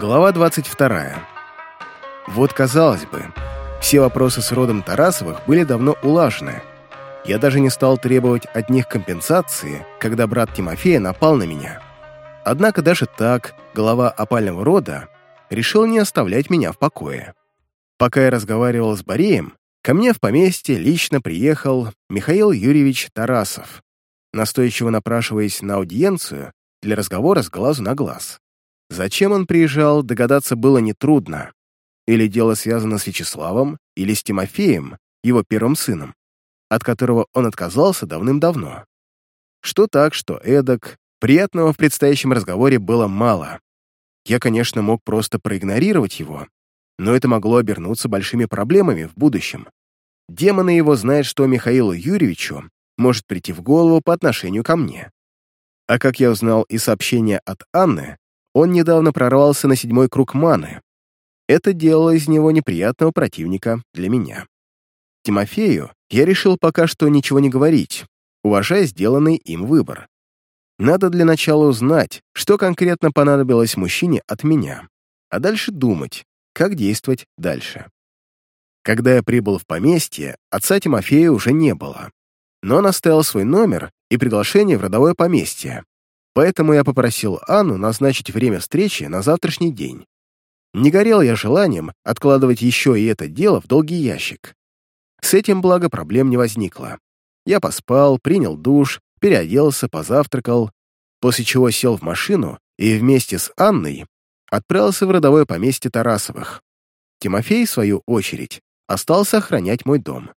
Глава 22. Вот, казалось бы, все вопросы с родом Тарасовых были давно улажены. Я даже не стал требовать от них компенсации, когда брат Тимофея напал на меня. Однако даже так глава опального рода решил не оставлять меня в покое. Пока я разговаривал с Бореем, ко мне в поместье лично приехал Михаил Юрьевич Тарасов, настойчиво напрашиваясь на аудиенцию для разговора с глазу на глаз. Зачем он приезжал, догадаться было нетрудно. Или дело связано с Вячеславом, или с Тимофеем, его первым сыном, от которого он отказался давным-давно. Что так, что эдак, приятного в предстоящем разговоре было мало. Я, конечно, мог просто проигнорировать его, но это могло обернуться большими проблемами в будущем. Демоны его знают, что Михаилу Юрьевичу может прийти в голову по отношению ко мне. А как я узнал из сообщения от Анны, он недавно прорвался на седьмой круг маны. Это делало из него неприятного противника для меня. Тимофею я решил пока что ничего не говорить, уважая сделанный им выбор. Надо для начала узнать, что конкретно понадобилось мужчине от меня, а дальше думать, как действовать дальше. Когда я прибыл в поместье, отца Тимофея уже не было, но он оставил свой номер и приглашение в родовое поместье, Поэтому я попросил Анну назначить время встречи на завтрашний день. Не горел я желанием откладывать еще и это дело в долгий ящик. С этим, благо, проблем не возникло. Я поспал, принял душ, переоделся, позавтракал, после чего сел в машину и вместе с Анной отправился в родовое поместье Тарасовых. Тимофей, в свою очередь, остался охранять мой дом.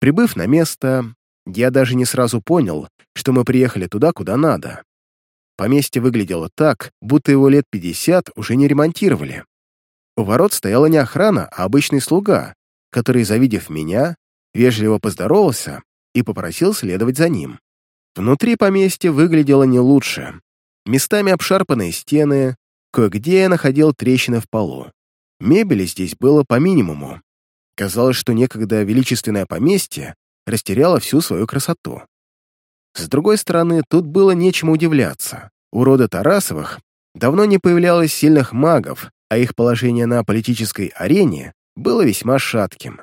Прибыв на место, я даже не сразу понял, что мы приехали туда, куда надо. Поместье выглядело так, будто его лет 50 уже не ремонтировали. У ворот стояла не охрана, а обычный слуга, который, завидев меня, вежливо поздоровался и попросил следовать за ним. Внутри поместья выглядело не лучше. Местами обшарпанные стены, кое-где я находил трещины в полу. Мебели здесь было по минимуму. Казалось, что некогда величественное поместье растеряло всю свою красоту. С другой стороны, тут было нечему удивляться. У рода Тарасовых давно не появлялось сильных магов, а их положение на политической арене было весьма шатким.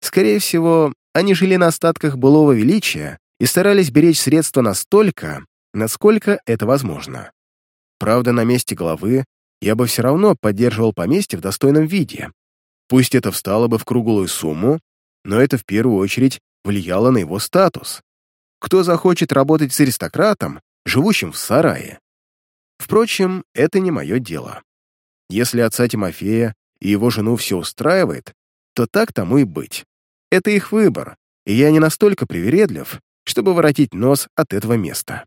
Скорее всего, они жили на остатках былого величия и старались беречь средства настолько, насколько это возможно. Правда, на месте главы я бы все равно поддерживал поместье в достойном виде. Пусть это встало бы в круглую сумму, но это в первую очередь влияло на его статус. Кто захочет работать с аристократом, живущим в сарае? Впрочем, это не мое дело. Если отца Тимофея и его жену все устраивает, то так тому и быть. Это их выбор, и я не настолько привередлив, чтобы воротить нос от этого места.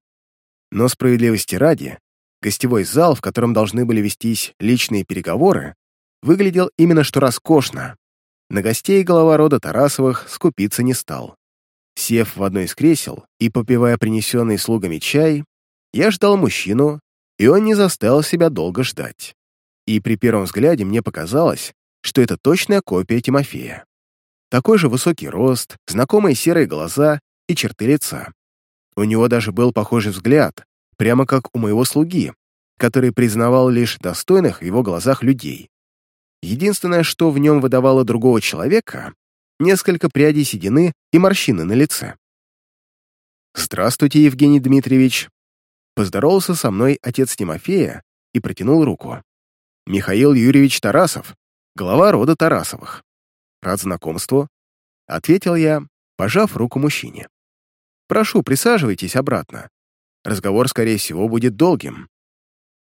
Но справедливости ради, гостевой зал, в котором должны были вестись личные переговоры, выглядел именно что роскошно. На гостей глава рода Тарасовых скупиться не стал. Сев в одно из кресел и попивая принесенный слугами чай, я ждал мужчину, и он не заставил себя долго ждать. И при первом взгляде мне показалось, что это точная копия Тимофея. Такой же высокий рост, знакомые серые глаза и черты лица. У него даже был похожий взгляд, прямо как у моего слуги, который признавал лишь достойных в его глазах людей. Единственное, что в нем выдавало другого человека, несколько прядей седины и морщины на лице. «Здравствуйте, Евгений Дмитриевич!» Поздоровался со мной отец Тимофея и протянул руку. «Михаил Юрьевич Тарасов, глава рода Тарасовых. Рад знакомству», — ответил я, пожав руку мужчине. «Прошу, присаживайтесь обратно. Разговор, скорее всего, будет долгим».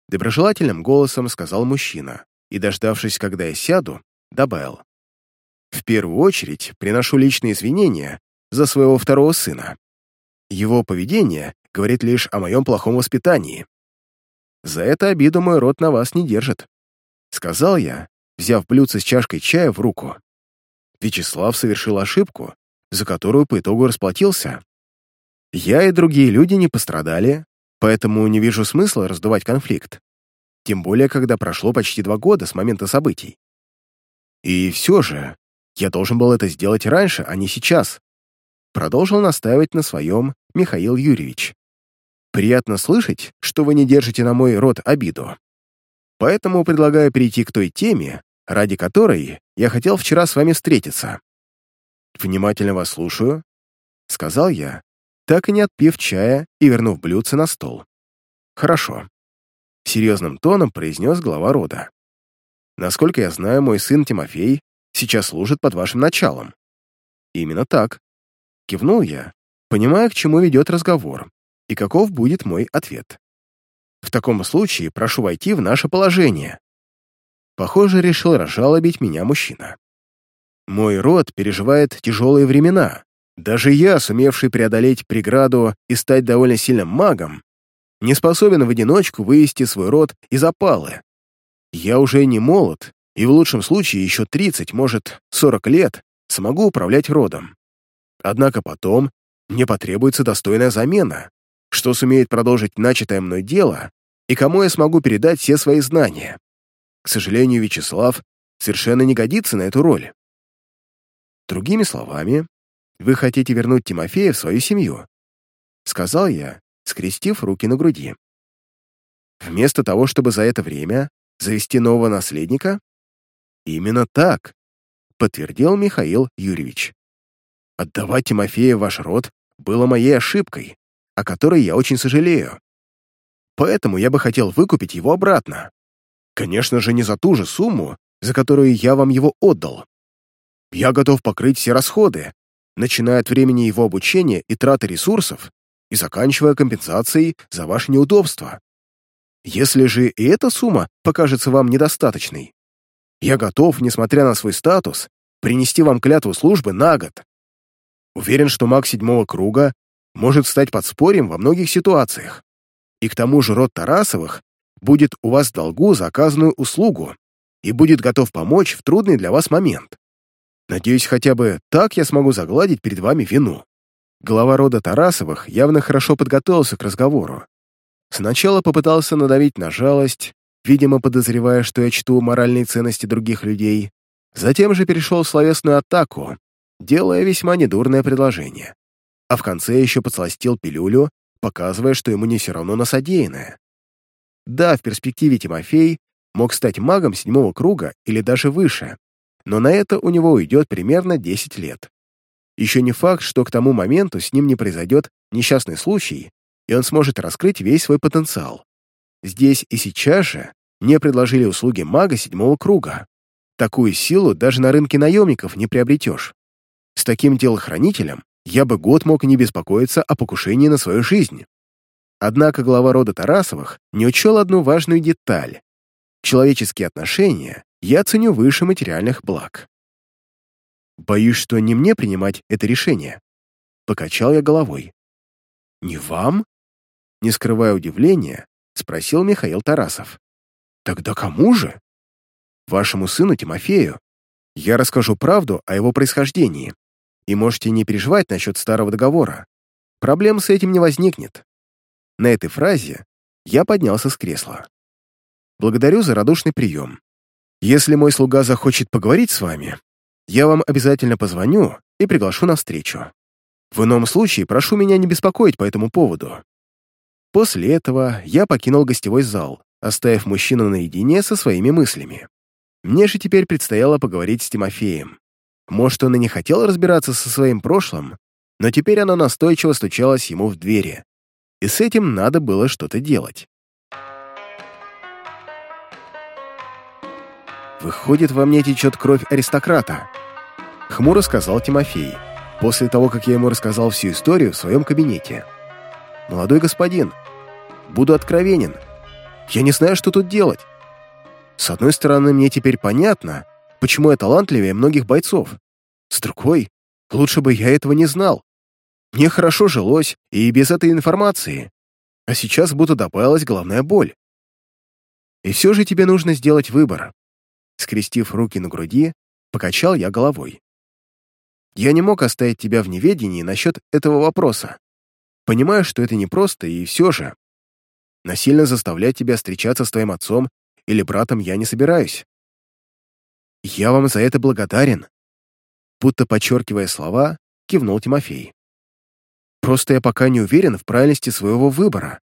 Доброжелательным голосом сказал мужчина и, дождавшись, когда я сяду, добавил. В первую очередь приношу личные извинения за своего второго сына. Его поведение говорит лишь о моем плохом воспитании. За это обиду мой род на вас не держит», — сказал я, взяв блюдце с чашкой чая в руку. Вячеслав совершил ошибку, за которую по итогу расплатился. Я и другие люди не пострадали, поэтому не вижу смысла раздувать конфликт. Тем более, когда прошло почти два года с момента событий. И все же, я должен был это сделать раньше, а не сейчас. Продолжил настаивать на своем Михаил Юрьевич. Приятно слышать, что вы не держите на мой род обиду. Поэтому предлагаю перейти к той теме, ради которой я хотел вчера с вами встретиться. Внимательно вас слушаю, — сказал я, так и не отпив чая и вернув блюдце на стол. Хорошо. Серьезным тоном произнес глава рода. Насколько я знаю, мой сын Тимофей сейчас служит под вашим началом. Именно так. Кивнул я, понимая, к чему ведет разговор и каков будет мой ответ. В таком случае прошу войти в наше положение. Похоже, решил разжалобить меня мужчина. Мой род переживает тяжелые времена. Даже я, сумевший преодолеть преграду и стать довольно сильным магом, не способен в одиночку вывести свой род из опалы. Я уже не молод, и в лучшем случае еще 30, может, 40 лет смогу управлять родом. Однако потом мне потребуется достойная замена, что сумеет продолжить начатое мной дело и кому я смогу передать все свои знания. К сожалению, Вячеслав совершенно не годится на эту роль. Другими словами, вы хотите вернуть Тимофея в свою семью, сказал я, скрестив руки на груди. Вместо того, чтобы за это время завести нового наследника? Именно так, подтвердил Михаил Юрьевич. Отдавать Тимофея в ваш род было моей ошибкой, о которой я очень сожалею. Поэтому я бы хотел выкупить его обратно. Конечно же, не за ту же сумму, за которую я вам его отдал. Я готов покрыть все расходы, начиная от времени его обучения и траты ресурсов и заканчивая компенсацией за ваше неудобство. Если же и эта сумма покажется вам недостаточной, я готов, несмотря на свой статус, принести вам клятву службы на год. Уверен, что маг седьмого круга может стать подспорьем во многих ситуациях. И к тому же род Тарасовых будет у вас в долгу за оказанную услугу и будет готов помочь в трудный для вас момент. Надеюсь, хотя бы так я смогу загладить перед вами вину». Глава рода Тарасовых явно хорошо подготовился к разговору. Сначала попытался надавить на жалость, видимо, подозревая, что я чту моральные ценности других людей, затем же перешел в словесную атаку, делая весьма недурное предложение. А в конце еще подсластил пилюлю, показывая, что ему не все равно на содеянное. Да, в перспективе Тимофей мог стать магом седьмого круга или даже выше, но на это у него уйдет примерно 10 лет. Еще не факт, что к тому моменту с ним не произойдет несчастный случай, и он сможет раскрыть весь свой потенциал. Здесь и сейчас же мне предложили услуги мага седьмого круга. Такую силу даже на рынке наемников не приобретешь. С таким телохранителем я бы год мог не беспокоиться о покушении на свою жизнь. Однако глава рода Тарасовых не учел одну важную деталь. Человеческие отношения я ценю выше материальных благ. Боюсь, что не мне принимать это решение. Покачал я головой. Не вам? Не скрывая удивления, спросил Михаил Тарасов. Тогда кому же? Вашему сыну Тимофею. Я расскажу правду о его происхождении. И можете не переживать насчет старого договора. Проблем с этим не возникнет. На этой фразе я поднялся с кресла. «Благодарю за радушный прием. Если мой слуга захочет поговорить с вами, я вам обязательно позвоню и приглашу на встречу. В ином случае прошу меня не беспокоить по этому поводу». После этого я покинул гостевой зал, оставив мужчину наедине со своими мыслями. Мне же теперь предстояло поговорить с Тимофеем. Может, он и не хотел разбираться со своим прошлым, но теперь оно настойчиво стучалось ему в двери и с этим надо было что-то делать. «Выходит, во мне течет кровь аристократа», — хмуро сказал Тимофей, после того, как я ему рассказал всю историю в своем кабинете. «Молодой господин, буду откровенен. Я не знаю, что тут делать. С одной стороны, мне теперь понятно, почему я талантливее многих бойцов. С другой, лучше бы я этого не знал. Мне хорошо жилось и без этой информации, а сейчас будто добавилась головная боль. И все же тебе нужно сделать выбор. Скрестив руки на груди, покачал я головой. Я не мог оставить тебя в неведении насчет этого вопроса. Понимаю, что это непросто, и все же. Насильно заставлять тебя встречаться с твоим отцом или братом я не собираюсь. Я вам за это благодарен. Будто подчеркивая слова, кивнул Тимофей. Просто я пока не уверен в правильности своего выбора.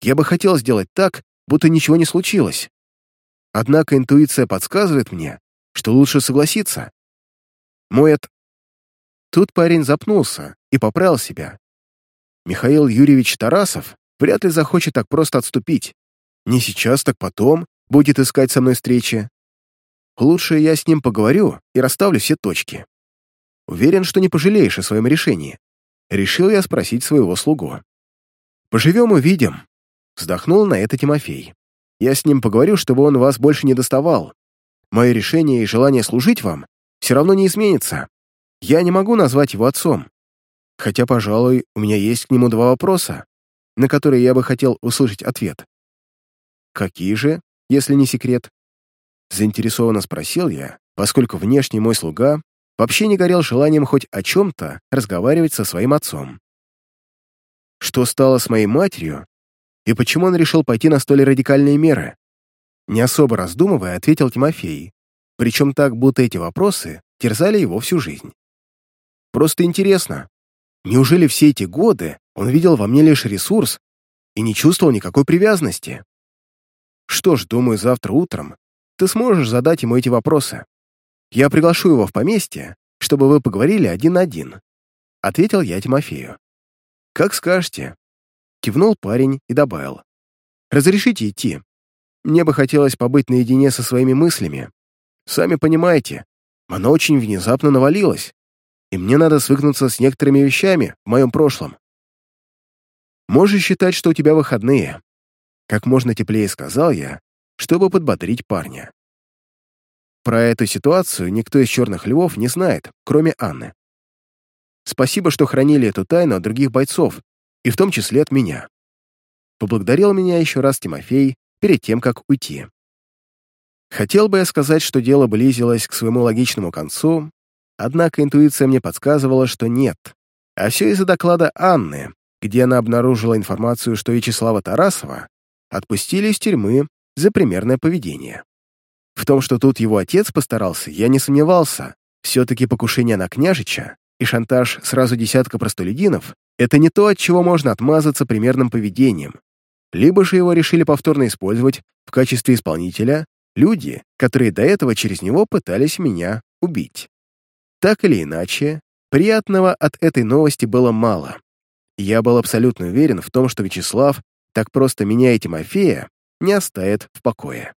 Я бы хотел сделать так, будто ничего не случилось. однако интуиция подсказывает мне, что лучше согласиться. Мой от... Тут парень запнулся и поправил себя. Михаил Юрьевич Тарасов вряд ли захочет так просто отступить. Не сейчас, так потом будет искать со мной встречи. Лучше я с ним поговорю и расставлю все точки. Уверен, что не пожалеешь о своем решении. Решил я спросить своего слугу. «Поживем — увидим», — вздохнул на это Тимофей. «Я с ним поговорю, чтобы он вас больше не доставал. Мое решение и желание служить вам все равно не изменится. Я не могу назвать его отцом. Хотя, пожалуй, у меня есть к нему два вопроса, на которые я бы хотел услышать ответ. Какие же, если не секрет? Заинтересованно спросил я, поскольку внешний мой слуга вообще не горел желанием хоть о чем-то разговаривать со своим отцом. Что стало с моей матерью, и почему он решил пойти на столь радикальные меры? Не особо раздумывая, ответил Тимофей, причем так, будто эти вопросы терзали его всю жизнь. Просто интересно, неужели все эти годы он видел во мне лишь ресурс и не чувствовал никакой привязанности? Что ж, думаю, завтра утром ты сможешь задать ему эти вопросы. Я приглашу его в поместье, чтобы вы поговорили один на один», — ответил я Тимофею. «Как скажете», — кивнул парень и добавил. «Разрешите идти. Мне бы хотелось побыть наедине со своими мыслями. Сами понимаете, оно очень внезапно навалилось, и мне надо свыкнуться с некоторыми вещами в моем прошлом. Можешь считать, что у тебя выходные», — как можно теплее сказал я, чтобы подбодрить парня. Про эту ситуацию никто из черных львов не знает, кроме Анны. Спасибо, что хранили эту тайну от других бойцов, и в том числе от меня. Поблагодарил меня еще раз Тимофей перед тем, как уйти. Хотел бы я сказать, что дело близилось к своему логичному концу, однако интуиция мне подсказывала, что нет. А все из-за доклада Анны, где она обнаружила информацию, что Вячеслава Тарасова отпустили из тюрьмы за примерное поведение. В том, что тут его отец постарался, я не сомневался. Все-таки покушение на княжича и шантаж сразу десятка простолюдинов — это не то, от чего можно отмазаться примерным поведением. Либо же его решили повторно использовать в качестве исполнителя люди, которые до этого через него пытались меня убить. Так или иначе, приятного от этой новости было мало. Я был абсолютно уверен в том, что Вячеслав так просто меня и Тимофея не оставит в покое.